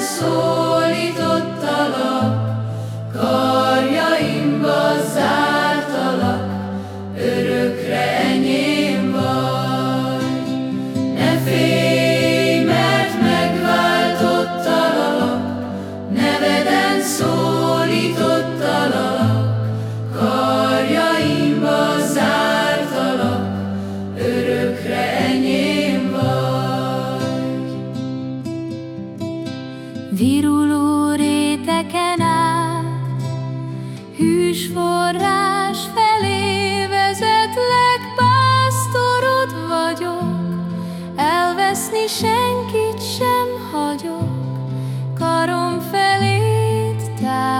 szólítottalak, karjaimba zár. kis forrás felé vezetlek, pásztorod vagyok, elveszni senkit sem hagyok, karom felét tár.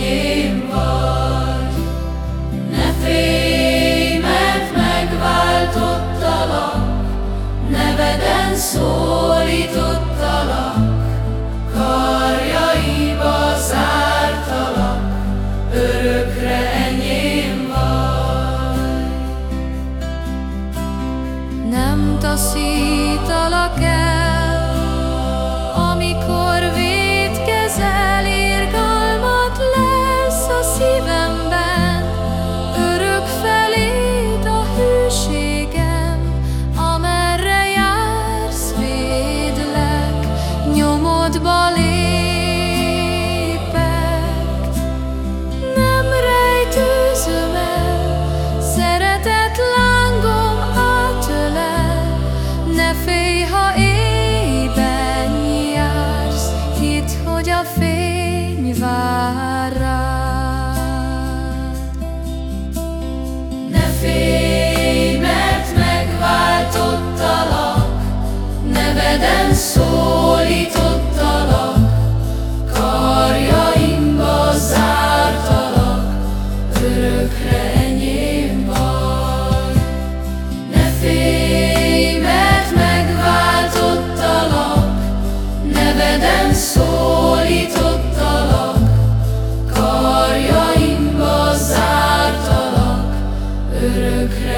Örökre Ne félj, mert megváltottalak, neveden szólítottalak, karjaimba zártalak, örökre.